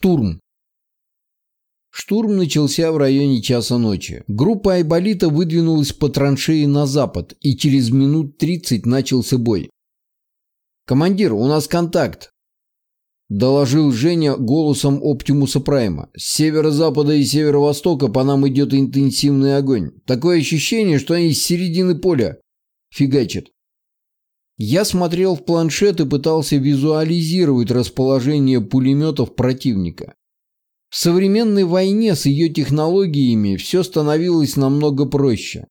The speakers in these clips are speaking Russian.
Штурм. Штурм начался в районе часа ночи. Группа Айболита выдвинулась по траншеи на запад, и через минут 30 начался бой. «Командир, у нас контакт!» Доложил Женя голосом Оптимуса Прайма. С северо-запада и северо-востока по нам идет интенсивный огонь. Такое ощущение, что они с середины поля фигачат. Я смотрел в планшет и пытался визуализировать расположение пулеметов противника. В современной войне с ее технологиями все становилось намного проще.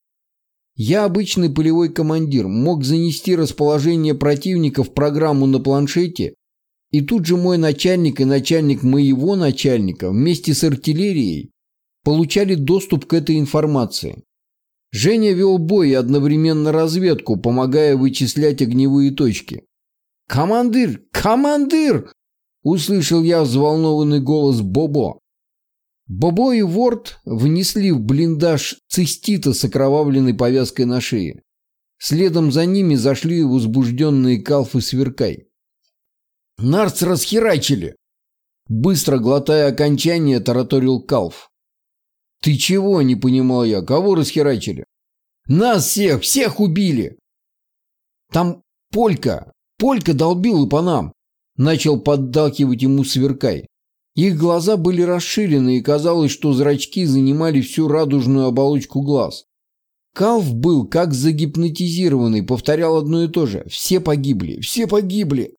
Я обычный полевой командир, мог занести расположение противника в программу на планшете, и тут же мой начальник и начальник моего начальника вместе с артиллерией получали доступ к этой информации. Женя вел бой и одновременно разведку, помогая вычислять огневые точки. «Командир! Командир!» – услышал я взволнованный голос Бобо. Бобо и Ворд внесли в блиндаж цистита с окровавленной повязкой на шее. Следом за ними зашли возбужденные Калф и Сверкай. «Нарц расхерачили!» Быстро глотая окончание, тараторил Калф. «Ты чего?» – не понимал я. «Кого расхерачили?» «Нас всех! Всех убили!» «Там Полька! Полька долбила по нам!» Начал поддакивать ему сверкай. Их глаза были расширены, и казалось, что зрачки занимали всю радужную оболочку глаз. Калф был как загипнотизированный, повторял одно и то же. «Все погибли! Все погибли!»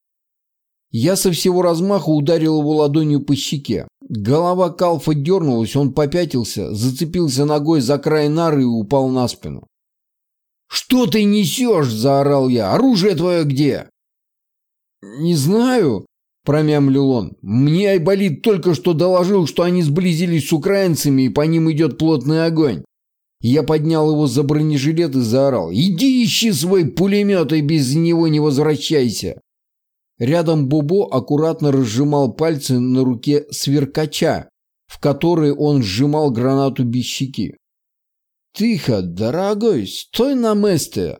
Я со всего размаха ударил его ладонью по щеке. Голова Калфа дернулась, он попятился, зацепился ногой за край нары и упал на спину. «Что ты несешь?» – заорал я. «Оружие твое где?» «Не знаю», – промямлил он. «Мне Айболит только что доложил, что они сблизились с украинцами, и по ним идет плотный огонь». Я поднял его за бронежилет и заорал. «Иди ищи свой пулемет и без него не возвращайся!» Рядом Бобо аккуратно разжимал пальцы на руке сверкача, в которой он сжимал гранату без щеки. «Тихо, дорогой, стой на месте!»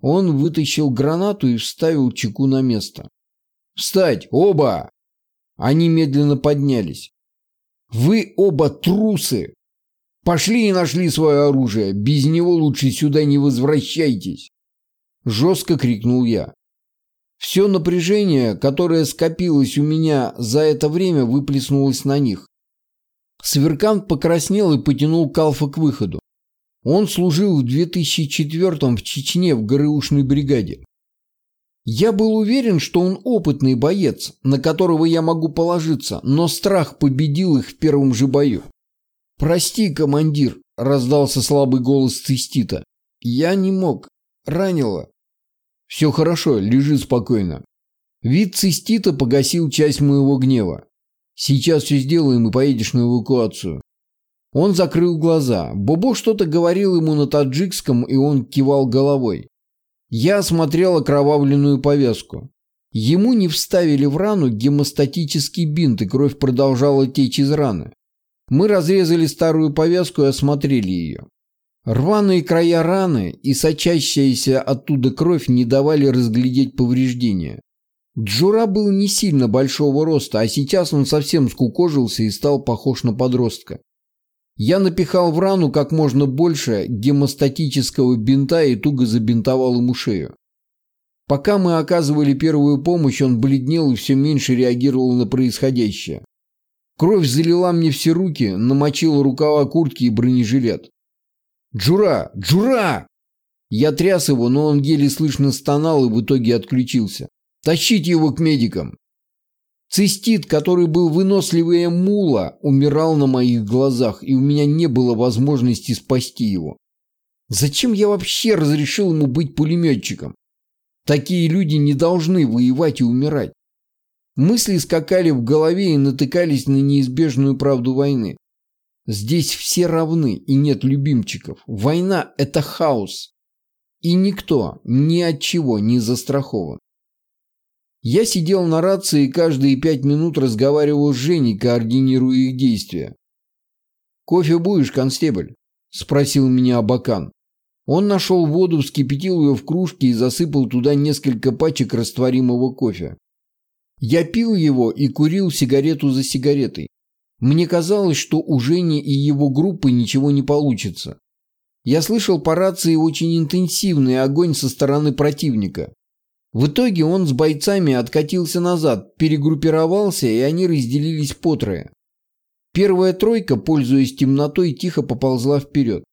Он вытащил гранату и вставил чеку на место. «Встать, оба!» Они медленно поднялись. «Вы оба трусы! Пошли и нашли свое оружие! Без него лучше сюда не возвращайтесь!» Жестко крикнул я. Все напряжение, которое скопилось у меня за это время, выплеснулось на них. Сверкант покраснел и потянул Калфа к выходу. Он служил в 2004 в Чечне в ГРУшной бригаде. Я был уверен, что он опытный боец, на которого я могу положиться, но страх победил их в первом же бою. «Прости, командир», – раздался слабый голос Цистита. «Я не мог. Ранило. «Все хорошо, лежи спокойно». Вид цистита погасил часть моего гнева. «Сейчас все сделаем и поедешь на эвакуацию». Он закрыл глаза. Бобо что-то говорил ему на таджикском, и он кивал головой. Я осмотрел окровавленную повязку. Ему не вставили в рану гемостатический бинт, и кровь продолжала течь из раны. Мы разрезали старую повязку и осмотрели ее. Рваные края раны и сочащаяся оттуда кровь не давали разглядеть повреждения. Джура был не сильно большого роста, а сейчас он совсем скукожился и стал похож на подростка. Я напихал в рану как можно больше гемостатического бинта и туго забинтовал ему шею. Пока мы оказывали первую помощь, он бледнел и все меньше реагировал на происходящее. Кровь залила мне все руки, намочила рукава куртки и бронежилет. «Джура! Джура!» Я тряс его, но он еле слышно стонал и в итоге отключился. «Тащите его к медикам!» Цистит, который был выносливее мула, умирал на моих глазах, и у меня не было возможности спасти его. Зачем я вообще разрешил ему быть пулеметчиком? Такие люди не должны воевать и умирать. Мысли скакали в голове и натыкались на неизбежную правду войны. Здесь все равны и нет любимчиков. Война – это хаос. И никто ни от чего не застрахован. Я сидел на рации и каждые пять минут разговаривал с Женей, координируя их действия. «Кофе будешь, констебль?» – спросил меня Абакан. Он нашел воду, вскипятил ее в кружке и засыпал туда несколько пачек растворимого кофе. Я пил его и курил сигарету за сигаретой. Мне казалось, что у Жени и его группы ничего не получится. Я слышал по рации очень интенсивный огонь со стороны противника. В итоге он с бойцами откатился назад, перегруппировался, и они разделились по трое. Первая тройка, пользуясь темнотой, тихо поползла вперед.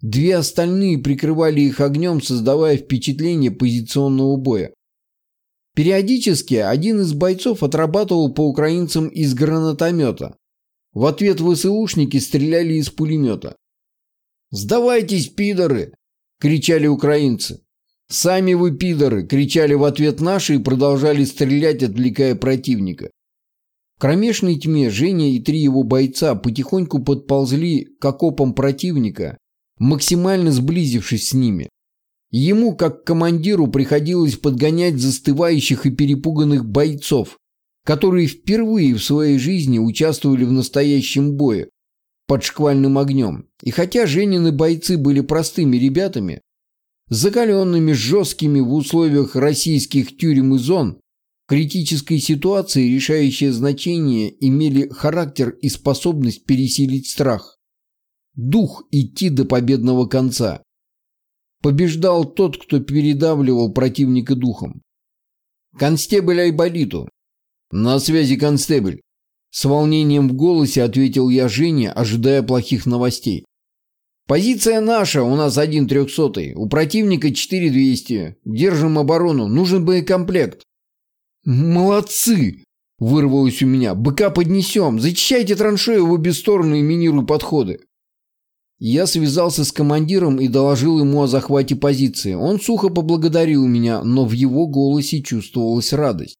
Две остальные прикрывали их огнем, создавая впечатление позиционного боя. Периодически один из бойцов отрабатывал по украинцам из гранатомета. В ответ ВСУшники стреляли из пулемета. «Сдавайтесь, пидоры!» – кричали украинцы. «Сами вы пидоры!» – кричали в ответ наши и продолжали стрелять, отвлекая противника. В кромешной тьме Женя и три его бойца потихоньку подползли к окопам противника, максимально сблизившись с ними. Ему, как командиру, приходилось подгонять застывающих и перепуганных бойцов, которые впервые в своей жизни участвовали в настоящем бое под шквальным огнем. И хотя Женины бойцы были простыми ребятами, закаленными, жесткими в условиях российских тюрем и зон, в критической ситуации решающее значение имели характер и способность пересилить страх. Дух идти до победного конца. Побеждал тот, кто передавливал противника духом. «Констебль Айболиту!» «На связи, констебль!» С волнением в голосе ответил я Жене, ожидая плохих новостей. «Позиция наша, у нас один трехсотый, у противника четыре двести. Держим оборону, нужен боекомплект». «Молодцы!» – вырвалось у меня. «Быка поднесем, зачищайте траншею в обе стороны и минируй подходы». Я связался с командиром и доложил ему о захвате позиции. Он сухо поблагодарил меня, но в его голосе чувствовалась радость.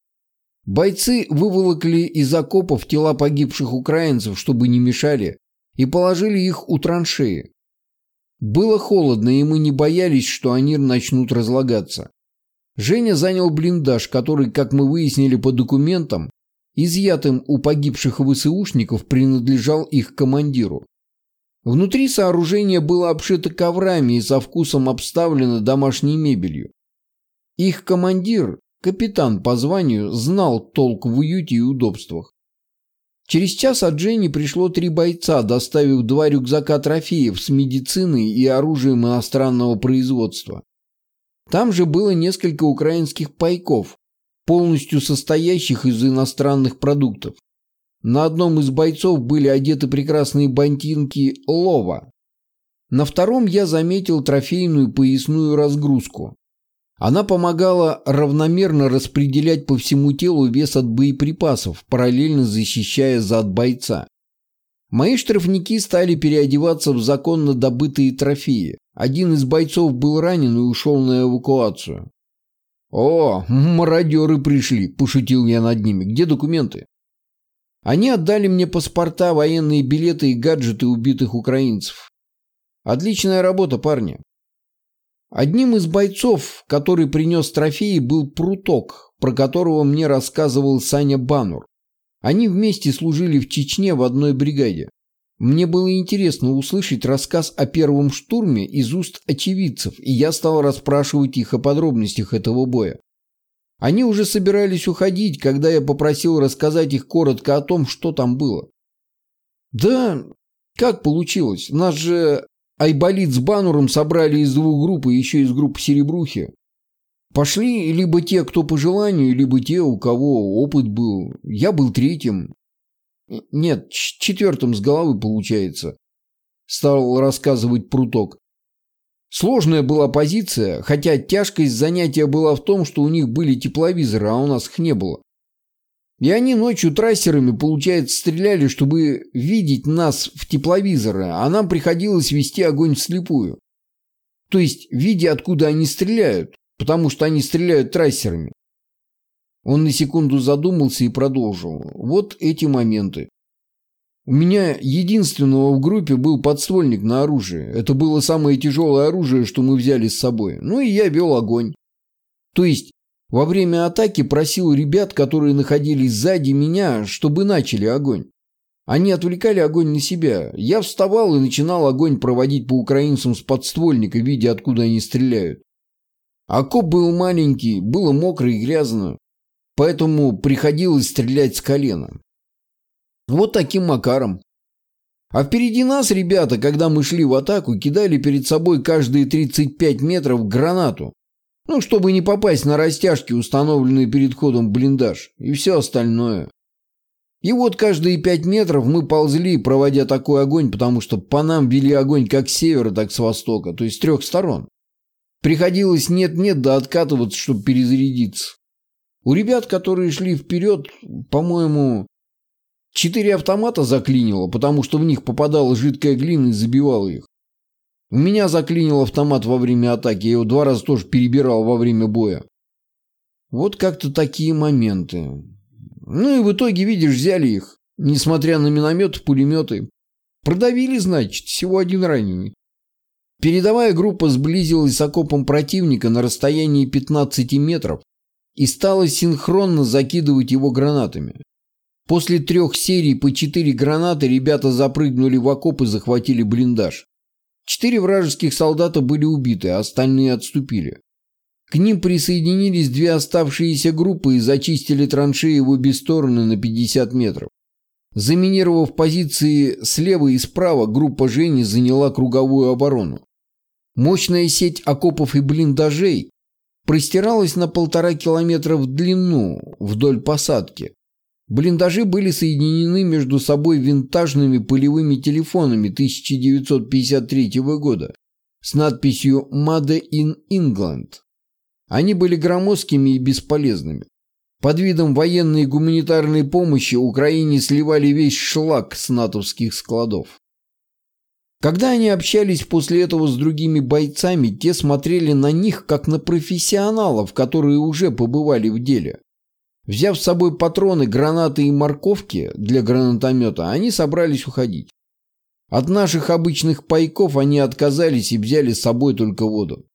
Бойцы выволокли из окопов тела погибших украинцев, чтобы не мешали, и положили их у траншеи. Было холодно, и мы не боялись, что они начнут разлагаться. Женя занял блиндаж, который, как мы выяснили по документам, изъятым у погибших ВСУшников, принадлежал их командиру. Внутри сооружение было обшито коврами и со вкусом обставлено домашней мебелью. Их командир, капитан по званию, знал толк в уюте и удобствах. Через час от Дженни пришло три бойца, доставив два рюкзака трофеев с медициной и оружием иностранного производства. Там же было несколько украинских пайков, полностью состоящих из иностранных продуктов. На одном из бойцов были одеты прекрасные бантинки Лова. На втором я заметил трофейную поясную разгрузку. Она помогала равномерно распределять по всему телу вес от боеприпасов, параллельно защищая зад бойца. Мои штрафники стали переодеваться в законно добытые трофеи. Один из бойцов был ранен и ушел на эвакуацию. «О, мародеры пришли!» – пошутил я над ними. «Где документы?» Они отдали мне паспорта, военные билеты и гаджеты убитых украинцев. Отличная работа, парни. Одним из бойцов, который принес трофеи, был Пруток, про которого мне рассказывал Саня Банур. Они вместе служили в Чечне в одной бригаде. Мне было интересно услышать рассказ о первом штурме из уст очевидцев, и я стал расспрашивать их о подробностях этого боя. Они уже собирались уходить, когда я попросил рассказать их коротко о том, что там было. Да, как получилось? Нас же Айболит с Бануром собрали из двух групп и еще из группы Серебрухи. Пошли либо те, кто по желанию, либо те, у кого опыт был. Я был третьим. Нет, четвертым с головы получается. Стал рассказывать Пруток. Сложная была позиция, хотя тяжкость занятия была в том, что у них были тепловизоры, а у нас их не было. И они ночью трассерами, получается, стреляли, чтобы видеть нас в тепловизоры, а нам приходилось вести огонь вслепую. То есть, видя, откуда они стреляют, потому что они стреляют трассерами. Он на секунду задумался и продолжил. Вот эти моменты. У меня единственного в группе был подствольник на оружие. Это было самое тяжелое оружие, что мы взяли с собой. Ну и я вел огонь. То есть во время атаки просил ребят, которые находились сзади меня, чтобы начали огонь. Они отвлекали огонь на себя. Я вставал и начинал огонь проводить по украинцам с подствольника, видя, откуда они стреляют. Окоп был маленький, было мокро и грязно. поэтому приходилось стрелять с колена. Вот таким макаром. А впереди нас ребята, когда мы шли в атаку, кидали перед собой каждые 35 метров гранату. Ну, чтобы не попасть на растяжки, установленные перед ходом блиндаж, и все остальное. И вот каждые пять метров мы ползли, проводя такой огонь, потому что по нам вели огонь как с севера, так с востока, то есть с трех сторон. Приходилось нет-нет да откатываться, чтобы перезарядиться. У ребят, которые шли вперед, по-моему, четыре автомата заклинило, потому что в них попадала жидкая глина и забивала их. У меня заклинил автомат во время атаки, я его два раза тоже перебирал во время боя. Вот как-то такие моменты. Ну и в итоге, видишь, взяли их, несмотря на минометы, пулеметы. Продавили, значит, всего один раненый. Передовая группа сблизилась с окопом противника на расстоянии 15 метров и стала синхронно закидывать его гранатами. После трех серий по четыре гранаты ребята запрыгнули в окоп и захватили блиндаж. Четыре вражеских солдата были убиты, а остальные отступили. К ним присоединились две оставшиеся группы и зачистили траншеи в обе стороны на 50 метров. Заминировав позиции слева и справа, группа Жени заняла круговую оборону. Мощная сеть окопов и блиндажей простиралась на полтора километра в длину вдоль посадки. Блиндажи были соединены между собой винтажными полевыми телефонами 1953 года с надписью «Made in England». Они были громоздкими и бесполезными. Под видом военной и гуманитарной помощи Украине сливали весь шлак с натовских складов. Когда они общались после этого с другими бойцами, те смотрели на них как на профессионалов, которые уже побывали в деле. Взяв с собой патроны, гранаты и морковки для гранатомета, они собрались уходить. От наших обычных пайков они отказались и взяли с собой только воду.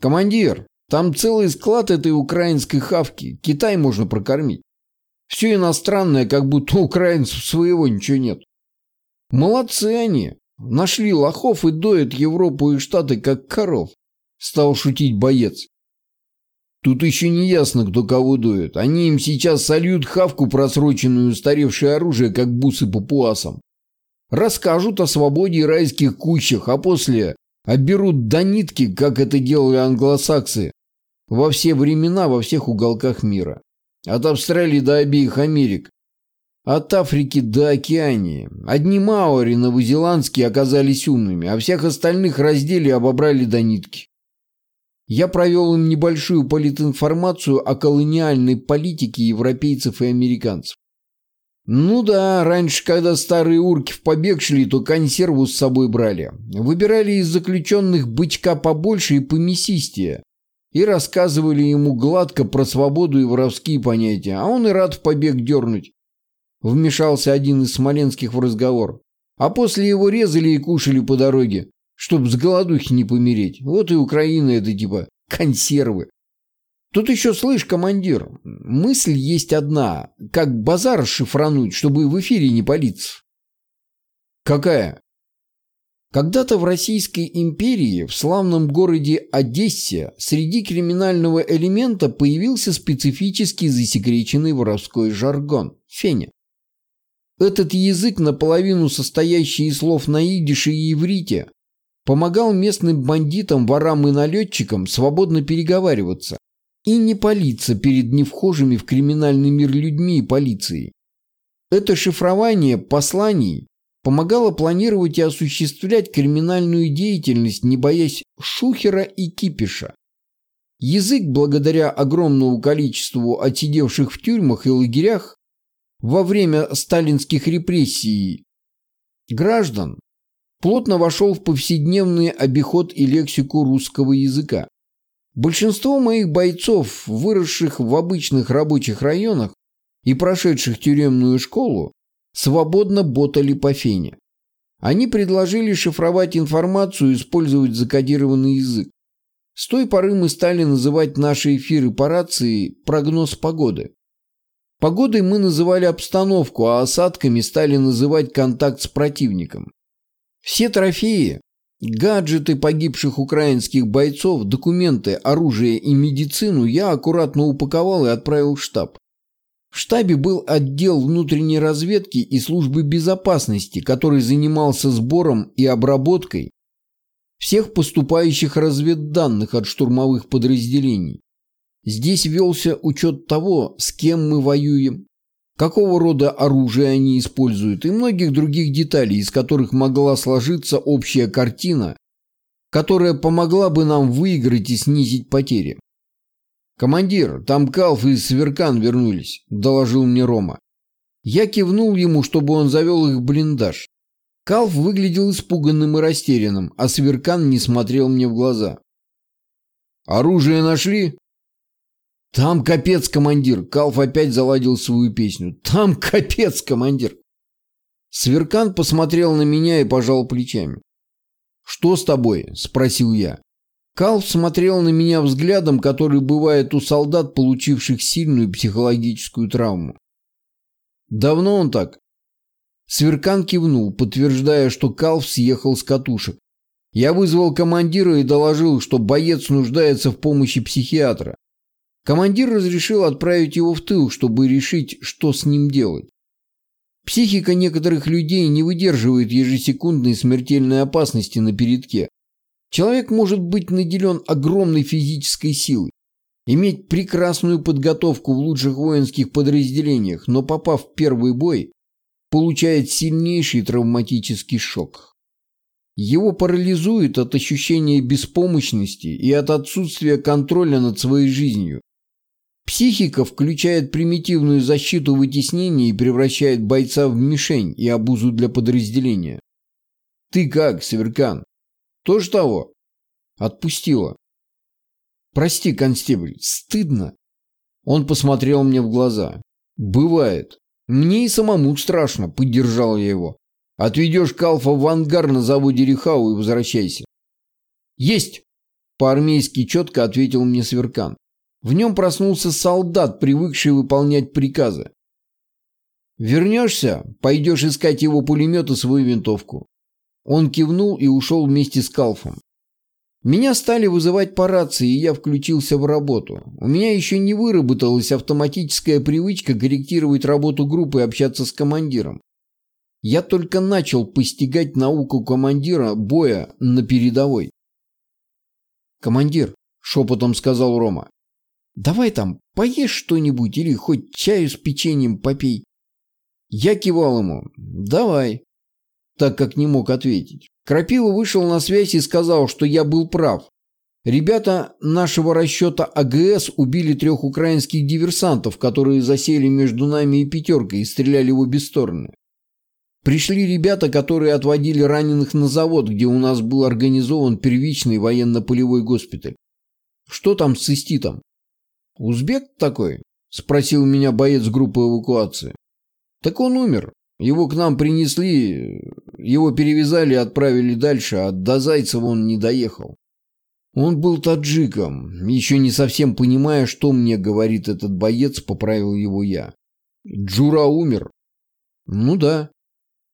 «Командир, там целый склад этой украинской хавки. Китай можно прокормить. Все иностранное, как будто украинцев своего ничего нет. Молодцы они. Нашли лохов и доят Европу и Штаты как коров. Стал шутить боец. Тут еще не ясно, кто кого дует. Они им сейчас сольют хавку, просроченную устаревшее оружие, как бусы папуасам. Расскажут о свободе и райских кущах, а после оберут до нитки, как это делали англосаксы, во все времена, во всех уголках мира. От Австралии до обеих Америк. От Африки до Океании. Одни маори новозеландские оказались умными, а всех остальных раздели и обобрали до нитки. Я провел им небольшую политинформацию о колониальной политике европейцев и американцев. Ну да, раньше, когда старые урки в побег шли, то консерву с собой брали. Выбирали из заключенных бычка побольше и помесистее. И рассказывали ему гладко про свободу и воровские понятия, а он и рад в побег дернуть. Вмешался один из смоленских в разговор. А после его резали и кушали по дороге чтобы с голодухи не помереть. Вот и Украина это типа консервы. Тут еще, слышь, командир, мысль есть одна. Как базар шифрануть, чтобы в эфире не палиться? Какая? Когда-то в Российской империи, в славном городе Одессе, среди криминального элемента появился специфический засекреченный воровской жаргон – феня. Этот язык, наполовину состоящий из слов на идише и иврите, помогал местным бандитам, ворам и налетчикам свободно переговариваться и не палиться перед невхожими в криминальный мир людьми и полицией. Это шифрование посланий помогало планировать и осуществлять криминальную деятельность, не боясь шухера и кипиша. Язык, благодаря огромному количеству отсидевших в тюрьмах и лагерях во время сталинских репрессий граждан, плотно вошел в повседневный обиход и лексику русского языка. Большинство моих бойцов, выросших в обычных рабочих районах и прошедших тюремную школу, свободно ботали по фене. Они предложили шифровать информацию и использовать закодированный язык. С той поры мы стали называть наши эфиры по рации прогноз погоды. Погодой мы называли обстановку, а осадками стали называть контакт с противником. Все трофеи, Гаджеты погибших украинских бойцов, документы, оружие и медицину я аккуратно упаковал и отправил в штаб. В штабе был отдел внутренней разведки и службы безопасности, который занимался сбором и обработкой всех поступающих разведданных от штурмовых подразделений. Здесь велся учет того, с кем мы воюем, какого рода оружие они используют и многих других деталей, из которых могла сложиться общая картина, которая помогла бы нам выиграть и снизить потери. «Командир, там Калф и Сверкан вернулись», – доложил мне Рома. Я кивнул ему, чтобы он завел их в блиндаж. Калф выглядел испуганным и растерянным, а Сверкан не смотрел мне в глаза. «Оружие нашли?» «Там капец, командир!» Калф опять заладил свою песню. «Там капец, командир!» Сверкан посмотрел на меня и пожал плечами. «Что с тобой?» – спросил я. Калф смотрел на меня взглядом, который бывает у солдат, получивших сильную психологическую травму. «Давно он так?» Сверкан кивнул, подтверждая, что Калф съехал с катушек. Я вызвал командира и доложил, что боец нуждается в помощи психиатра. Командир разрешил отправить его в тыл, чтобы решить, что с ним делать. Психика некоторых людей не выдерживает ежесекундной смертельной опасности на передке. Человек может быть наделен огромной физической силой, иметь прекрасную подготовку в лучших воинских подразделениях, но попав в первый бой, получает сильнейший травматический шок. Его парализует от ощущения беспомощности и от отсутствия контроля над своей жизнью. Психика включает примитивную защиту вытеснения и превращает бойца в мишень и обузу для подразделения. «Ты как, Северкан?» «Тоже того?» «Отпустила». «Прости, констебль, стыдно». Он посмотрел мне в глаза. «Бывает. Мне и самому страшно», — поддержал я его. «Отведешь Калфа в ангар на заводе Рихау и возвращайся». «Есть!» — по-армейски четко ответил мне Сверкан. В нем проснулся солдат, привыкший выполнять приказы. «Вернешься, пойдешь искать его пулемет и свою винтовку». Он кивнул и ушел вместе с Калфом. Меня стали вызывать по рации, и я включился в работу. У меня еще не выработалась автоматическая привычка корректировать работу группы и общаться с командиром. Я только начал постигать науку командира боя на передовой. «Командир», — шепотом сказал Рома, Давай там, поешь что-нибудь или хоть чаю с печеньем попей. Я кивал ему. Давай. Так как не мог ответить. Крапива вышел на связь и сказал, что я был прав. Ребята нашего расчета АГС убили трех украинских диверсантов, которые засели между нами и пятеркой и стреляли в обе стороны. Пришли ребята, которые отводили раненых на завод, где у нас был организован первичный военно-полевой госпиталь. Что там с циститом? «Узбек такой?» – спросил меня боец группы эвакуации. «Так он умер. Его к нам принесли, его перевязали и отправили дальше, а до Зайцева он не доехал. Он был таджиком, еще не совсем понимая, что мне говорит этот боец, поправил его я. Джура умер. Ну да.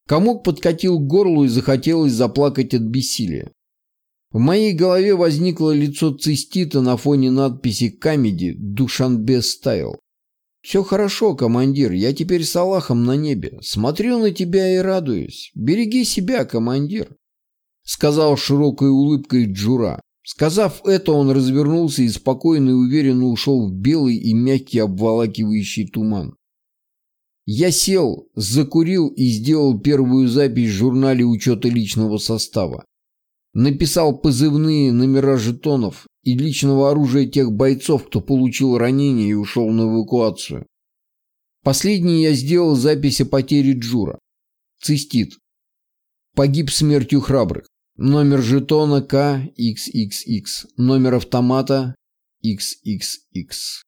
Комок подкатил к горлу и захотелось заплакать от бессилия. В моей голове возникло лицо цистита на фоне надписи «Камеди» «Душанбе Стайл». «Все хорошо, командир, я теперь с Аллахом на небе. Смотрю на тебя и радуюсь. Береги себя, командир», — сказал широкой улыбкой Джура. Сказав это, он развернулся и спокойно и уверенно ушел в белый и мягкий обволакивающий туман. Я сел, закурил и сделал первую запись в журнале учета личного состава. Написал позывные номера жетонов и личного оружия тех бойцов, кто получил ранение и ушел на эвакуацию. Последний я сделал запись о потере Джура. Цистит. Погиб смертью храбрых. Номер жетона КXXX. Номер автомата XXX.